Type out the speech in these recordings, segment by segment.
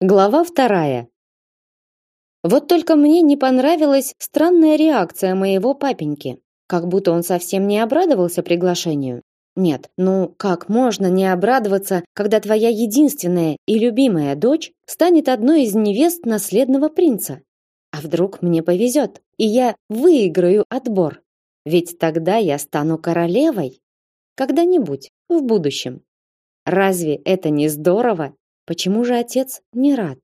Глава вторая. Вот только мне не понравилась странная реакция моего папеньки, как будто он совсем не обрадовался приглашению. Нет, ну как можно не обрадоваться, когда твоя единственная и любимая дочь станет одной из невест наследного принца? А вдруг мне повезет, и я выиграю отбор? Ведь тогда я стану королевой когда-нибудь в будущем. Разве это не здорово? Почему же отец не рад?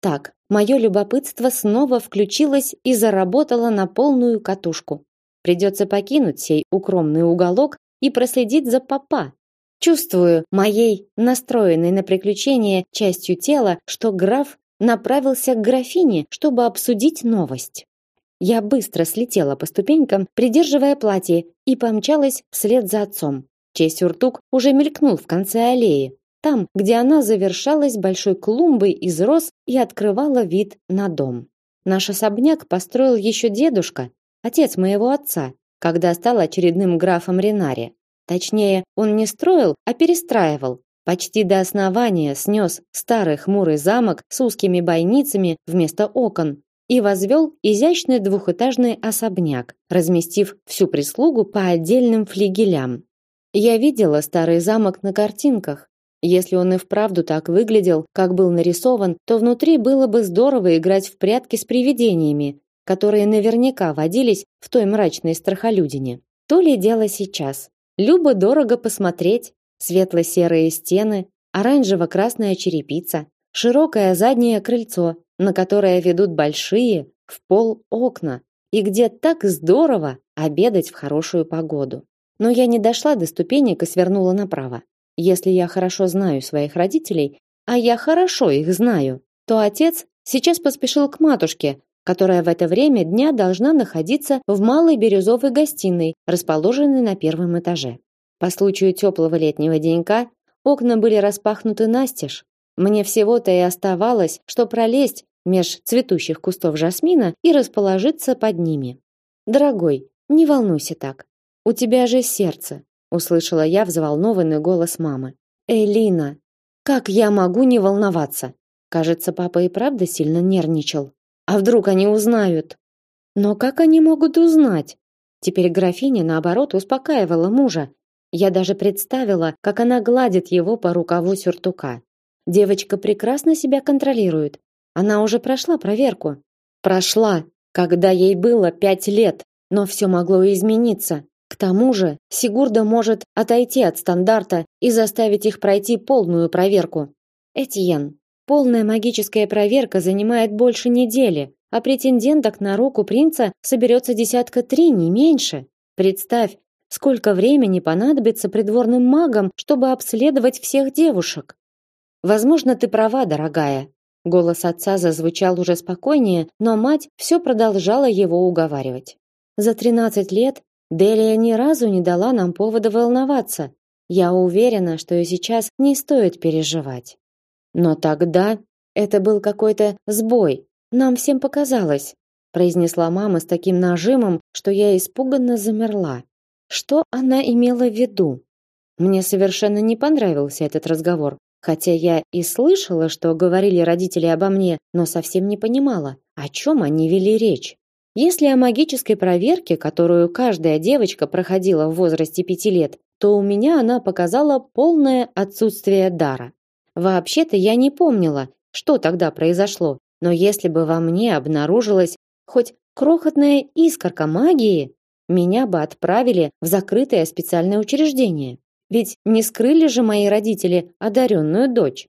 Так, мое любопытство снова включилось и заработало на полную катушку. Придется покинуть сей укромный уголок и проследить за папа. Чувствую моей настроенной на приключение частью тела, что граф направился к графине, чтобы обсудить новость. Я быстро слетела по ступенькам, придерживая платье, и помчалась вслед за отцом. Чей сюртук уже мелькнул в конце аллеи, там, где она завершалась большой клумбой из роз и открывала вид на дом. Наш особняк построил еще дедушка, отец моего отца, когда стал очередным графом Ренари. Точнее, он не строил, а перестраивал. Почти до основания снес старый хмурый замок с узкими бойницами вместо окон и возвел изящный двухэтажный особняк, разместив всю прислугу по отдельным флигелям. Я видела старый замок на картинках, если он и вправду так выглядел, как был нарисован, то внутри было бы здорово играть в прятки с привидениями, которые наверняка водились в той мрачной страхолюдине. То ли дело сейчас. Любо дорого посмотреть. Светло-серые стены, оранжево-красная черепица, широкое заднее крыльцо, на которое ведут большие в пол окна, и где так здорово обедать в хорошую погоду. Но я не дошла до ступенек и свернула направо. Если я хорошо знаю своих родителей, а я хорошо их знаю, то отец сейчас поспешил к матушке, которая в это время дня должна находиться в малой бирюзовой гостиной, расположенной на первом этаже. По случаю теплого летнего денька окна были распахнуты настежь. Мне всего-то и оставалось, что пролезть меж цветущих кустов жасмина и расположиться под ними. Дорогой, не волнуйся так. У тебя же сердце, услышала я взволнованный голос мамы. Элина, как я могу не волноваться? Кажется, папа и правда сильно нервничал. А вдруг они узнают? Но как они могут узнать? Теперь графиня наоборот успокаивала мужа. Я даже представила, как она гладит его по рукаву сюртука. Девочка прекрасно себя контролирует. Она уже прошла проверку. Прошла, когда ей было пять лет, но все могло измениться. К тому же, Сигурда может отойти от стандарта и заставить их пройти полную проверку. Этьен, полная магическая проверка занимает больше недели, а претенденток на руку принца соберется десятка три, не меньше. Представь, сколько времени понадобится придворным магам, чтобы обследовать всех девушек. Возможно, ты права, дорогая. Голос отца зазвучал уже спокойнее, но мать все продолжала его уговаривать. За тринадцать лет Делия ни разу не дала нам повода волноваться. Я уверена, что и сейчас не стоит переживать. Но тогда это был какой-то сбой. Нам всем показалось, произнесла мама с таким нажимом, что я испуганно замерла. Что она имела в виду? Мне совершенно не понравился этот разговор, хотя я и слышала, что говорили родители обо мне, но совсем не понимала, о чем они вели речь. Если о магической проверке, которую каждая девочка проходила в возрасте пяти лет, то у меня она показала полное отсутствие дара. Вообще-то я не помнила, что тогда произошло, но если бы во мне обнаружилась хоть крохотная искорка магии, меня бы отправили в закрытое специальное учреждение. Ведь не скрыли же мои родители одаренную дочь.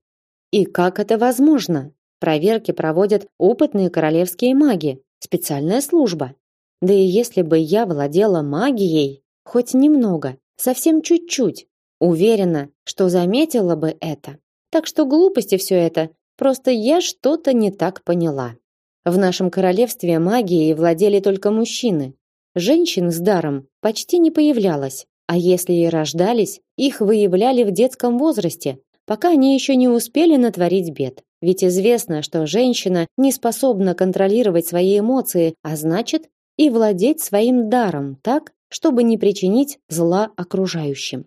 И как это возможно? Проверки проводят опытные королевские маги, специальная служба. Да и если бы я владела магией, хоть немного, совсем чуть-чуть, уверена, что заметила бы это. Так что глупости все это, просто я что-то не так поняла. В нашем королевстве магией владели только мужчины. Женщин с даром почти не появлялось, а если и рождались, их выявляли в детском возрасте, пока они еще не успели натворить бед. Ведь известно, что женщина не способна контролировать свои эмоции, а значит, и владеть своим даром так, чтобы не причинить зла окружающим.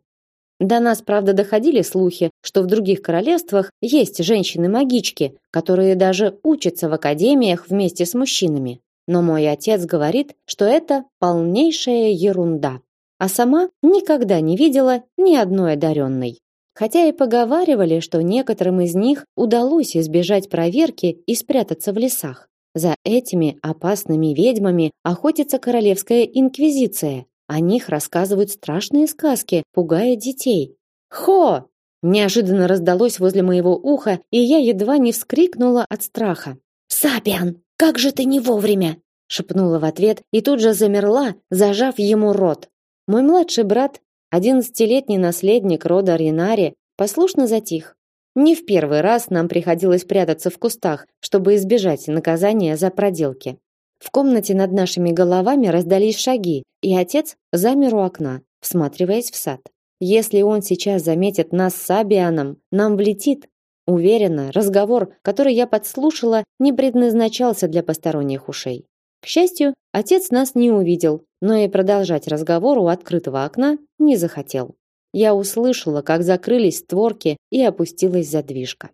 До нас, правда, доходили слухи, что в других королевствах есть женщины-магички, которые даже учатся в академиях вместе с мужчинами. Но мой отец говорит, что это полнейшая ерунда. А сама никогда не видела ни одной одаренной. Хотя и поговаривали, что некоторым из них удалось избежать проверки и спрятаться в лесах. За этими опасными ведьмами охотится королевская инквизиция, о них рассказывают страшные сказки, пугая детей. Хо! Неожиданно раздалось возле моего уха, и я едва не вскрикнула от страха. Сапиан, как же ты не вовремя! шепнула в ответ и тут же замерла, зажав ему рот. Мой младший брат, одиннадцатилетний наследник рода Ринари, послушно затих. Не в первый раз нам приходилось прятаться в кустах, чтобы избежать наказания за проделки. В комнате над нашими головами раздались шаги, и отец замер у окна, всматриваясь в сад. Если он сейчас заметит нас с Абианом, нам влетит. Уверена, разговор, который я подслушала, не предназначался для посторонних ушей. К счастью, отец нас не увидел, но и продолжать разговор у открытого окна не захотел. Я услышала, как закрылись створки и опустилась задвижка.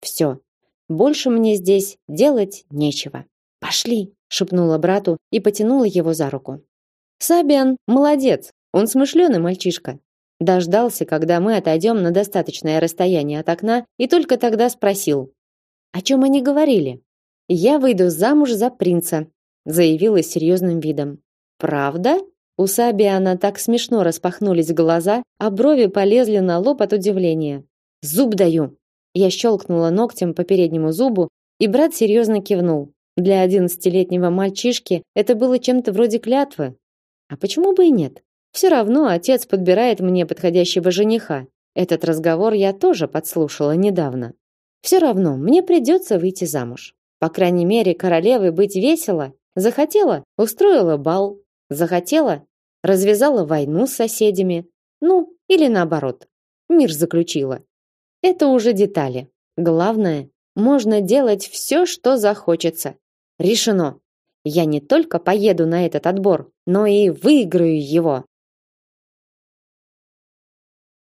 Все, больше мне здесь делать нечего. Пошли, шепнула брату и потянула его за руку. Сабиан молодец, он смышленый мальчишка. Дождался, когда мы отойдем на достаточное расстояние от окна, и только тогда спросил: "О чем они говорили?" "Я выйду замуж за принца", заявила с серьезным видом. "Правда?" У Сабиана так смешно распахнулись глаза, а брови полезли на лоб от удивления. "Зуб даю". Я щелкнула ногтем по переднему зубу, и брат серьезно кивнул. Для одиннадцатилетнего мальчишки это было чем-то вроде клятвы. А почему бы и нет? Все равно отец подбирает мне подходящего жениха. Этот разговор я тоже подслушала недавно. Все равно мне придется выйти замуж. По крайней мере, королевой быть весело. Захотела устроила бал, захотела развязала войну с соседями. Ну, или наоборот, мир заключила. Это уже детали. Главное, можно делать все, что захочется. Решено. Я не только поеду на этот отбор, но и выиграю его.